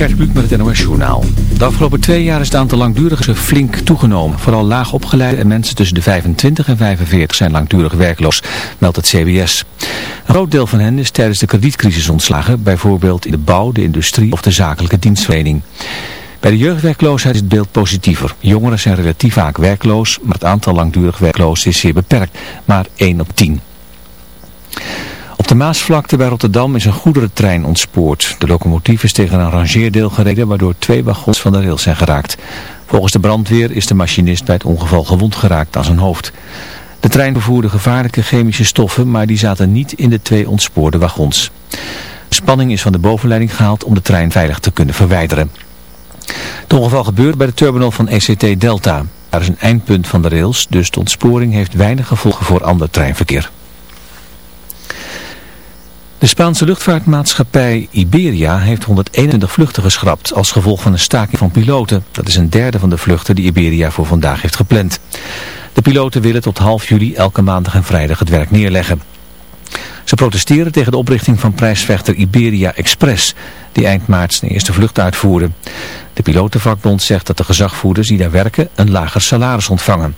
Gert met het NOS Journaal. De afgelopen twee jaar is het aantal langdurigen flink toegenomen. Vooral laag opgeleide en mensen tussen de 25 en 45 zijn langdurig werkloos, meldt het CBS. Een groot deel van hen is tijdens de kredietcrisis ontslagen, bijvoorbeeld in de bouw, de industrie of de zakelijke dienstverlening. Bij de jeugdwerkloosheid is het beeld positiever. Jongeren zijn relatief vaak werkloos, maar het aantal langdurig werkloos is zeer beperkt, maar 1 op 10 de Maasvlakte bij Rotterdam is een goederentrein ontspoord. De locomotief is tegen een rangeerdeel gereden waardoor twee wagons van de rails zijn geraakt. Volgens de brandweer is de machinist bij het ongeval gewond geraakt aan zijn hoofd. De trein bevoerde gevaarlijke chemische stoffen, maar die zaten niet in de twee ontspoorde wagons. Spanning is van de bovenleiding gehaald om de trein veilig te kunnen verwijderen. Het ongeval gebeurt bij de terminal van ECT Delta. Daar is een eindpunt van de rails, dus de ontsporing heeft weinig gevolgen voor ander treinverkeer. De Spaanse luchtvaartmaatschappij Iberia heeft 121 vluchten geschrapt als gevolg van een staking van piloten. Dat is een derde van de vluchten die Iberia voor vandaag heeft gepland. De piloten willen tot half juli elke maandag en vrijdag het werk neerleggen. Ze protesteren tegen de oprichting van prijsvechter Iberia Express, die eind maart zijn eerste vlucht uitvoerde. De pilotenvakbond zegt dat de gezagvoerders die daar werken een lager salaris ontvangen.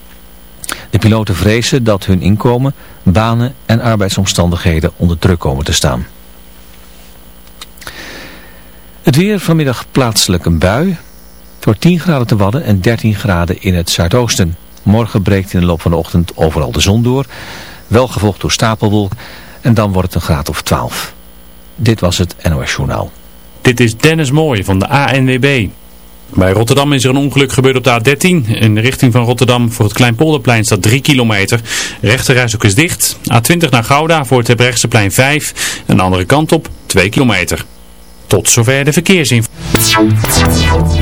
De piloten vrezen dat hun inkomen, banen en arbeidsomstandigheden onder druk komen te staan. Het weer vanmiddag plaatselijk een bui. Voor 10 graden te Wadden en 13 graden in het zuidoosten. Morgen breekt in de loop van de ochtend overal de zon door. Wel gevolgd door stapelwolk. En dan wordt het een graad of 12. Dit was het NOS Journaal. Dit is Dennis Mooij van de ANWB. Bij Rotterdam is er een ongeluk gebeurd op de A13. In de richting van Rotterdam voor het Kleinpolderplein staat 3 kilometer. Rechterreis ook is dicht. A20 naar Gouda voor het Hebrechtseplein 5. En de andere kant op 2 kilometer. Tot zover de verkeersinformatie.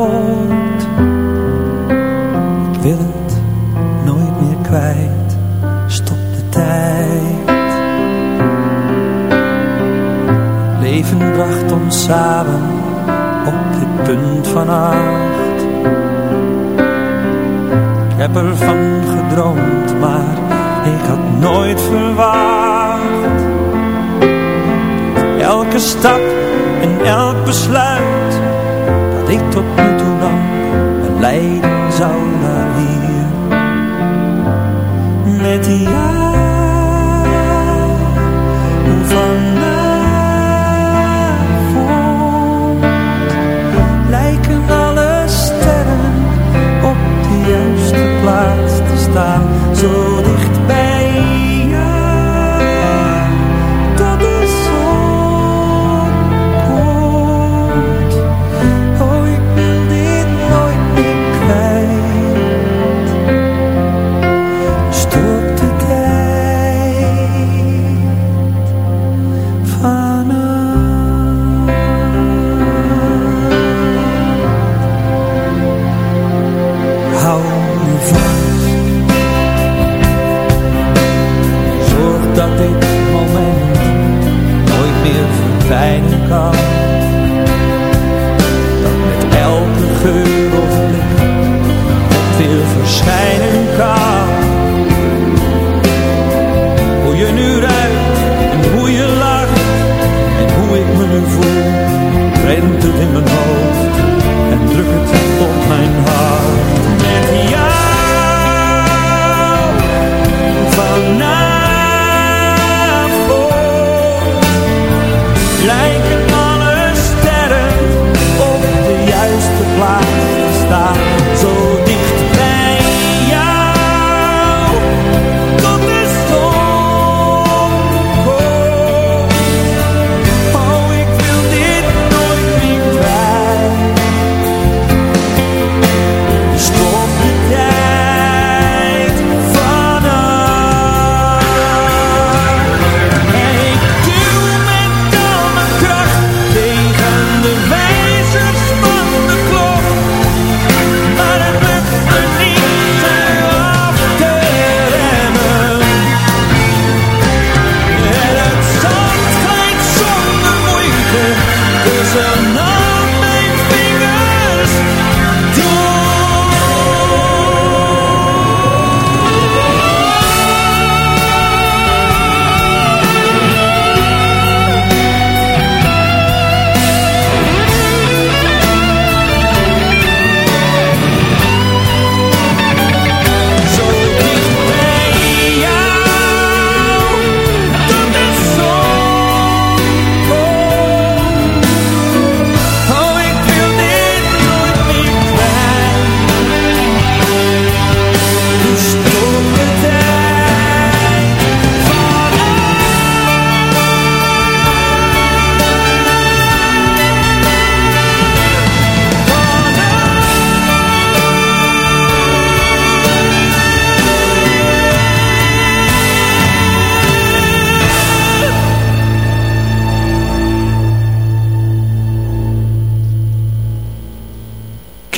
Ik wil het nooit meer kwijt, stop de tijd. Leven bracht ons samen op dit punt van acht. Ik heb ervan gedroomd, maar ik had nooit verwacht. Elke stap en elk besluit ik tot nu toe nam, me leiden zou naar hier. Met jou vanavond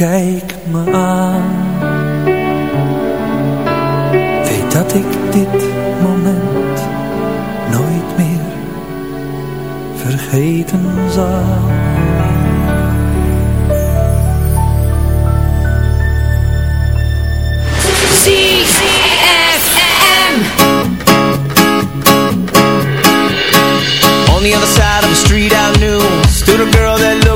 Kijk me aan Weet dat ik dit moment nooit meer vergeten zal ZFM. On the other side of the street I knew Stood a girl that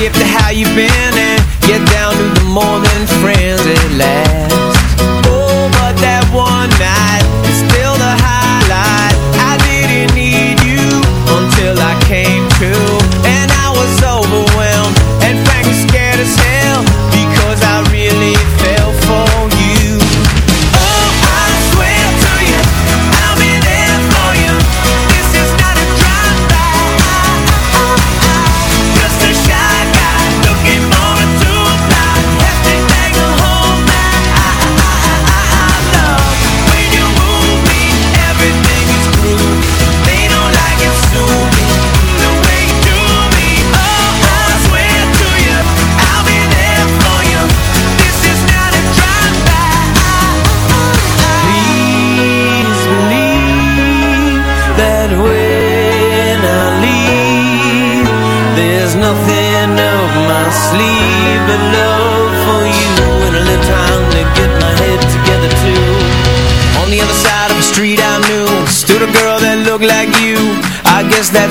shift to how you've been.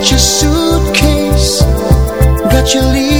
got your suitcase, got your leave.